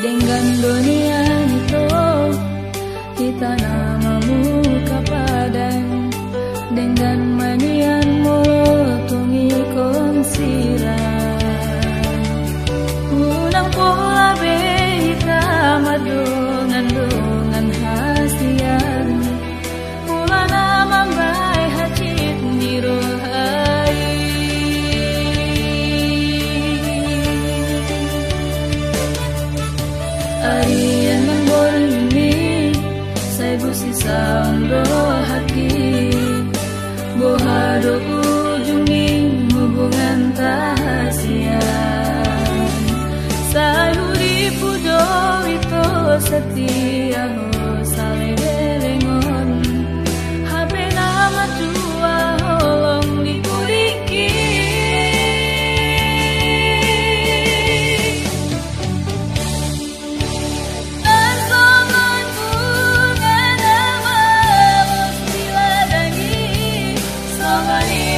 dengan dunia itu kita nak.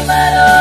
Primero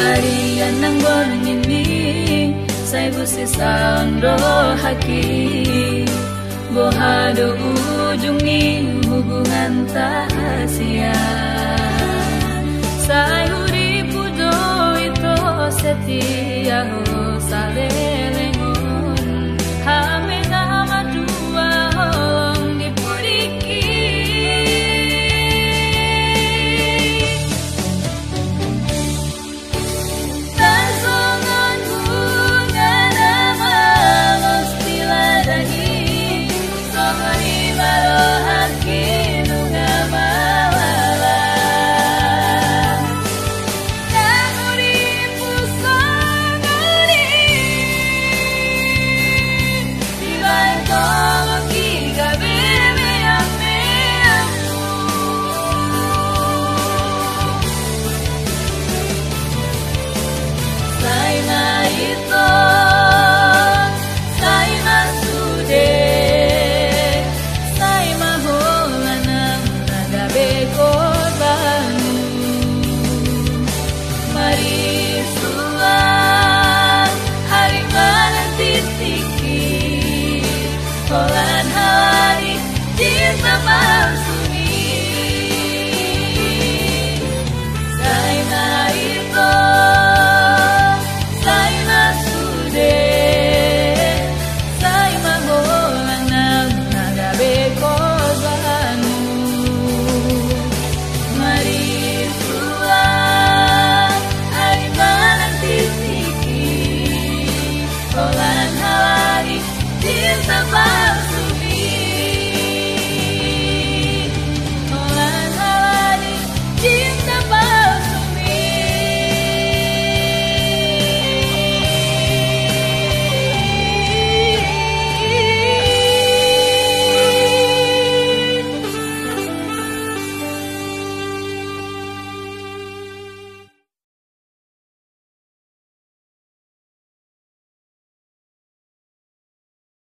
Aliyan ng borngini Say busi sandro haki Bohado ujung ni hubungan tahasia Say huripu do setia ho sale